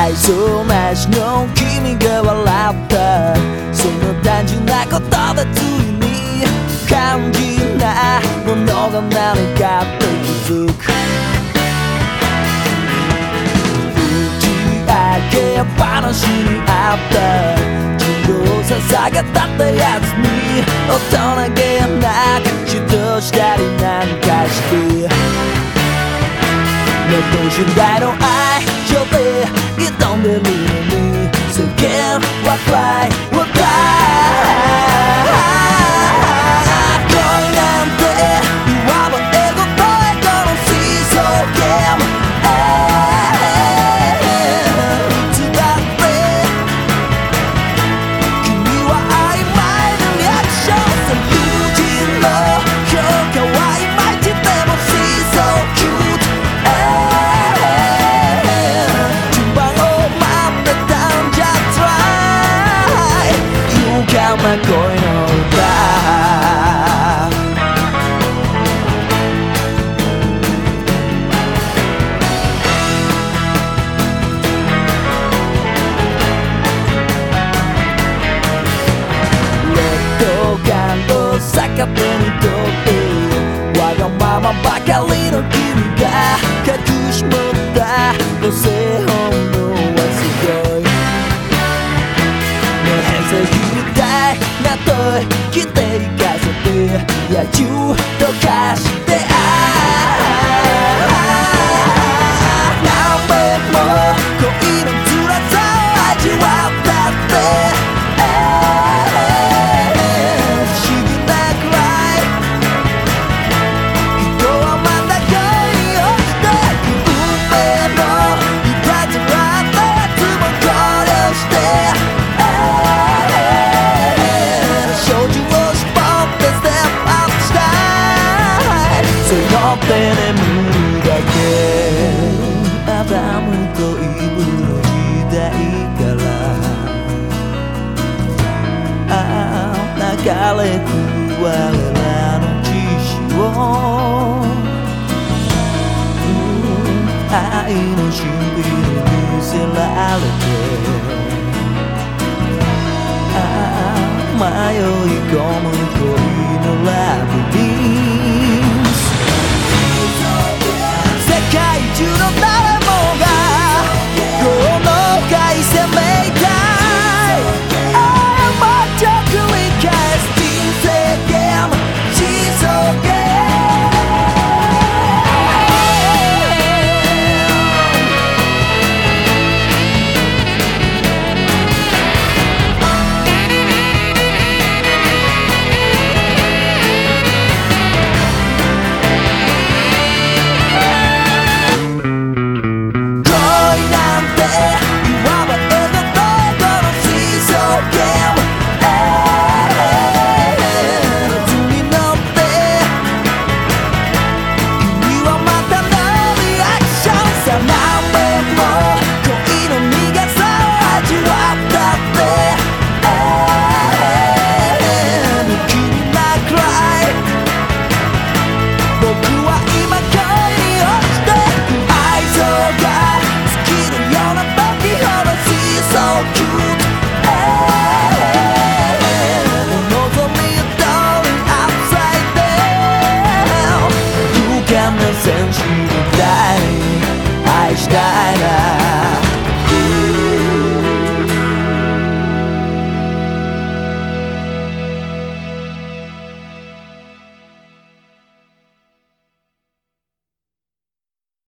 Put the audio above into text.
愛想なしの君が笑ったその単純なことでついに肝心なものが何かって気づく。打ち上げ話にあった自動さ下げたったやつに大人げなく指導したりなんかして。ネット信頼のままばかりの君が隠し持った個性本能はすごい。ね変性みたいな問い聞いていかせて。野獣とかして。流れくる我らの知識を愛の神秘に見せられて pretend to die I die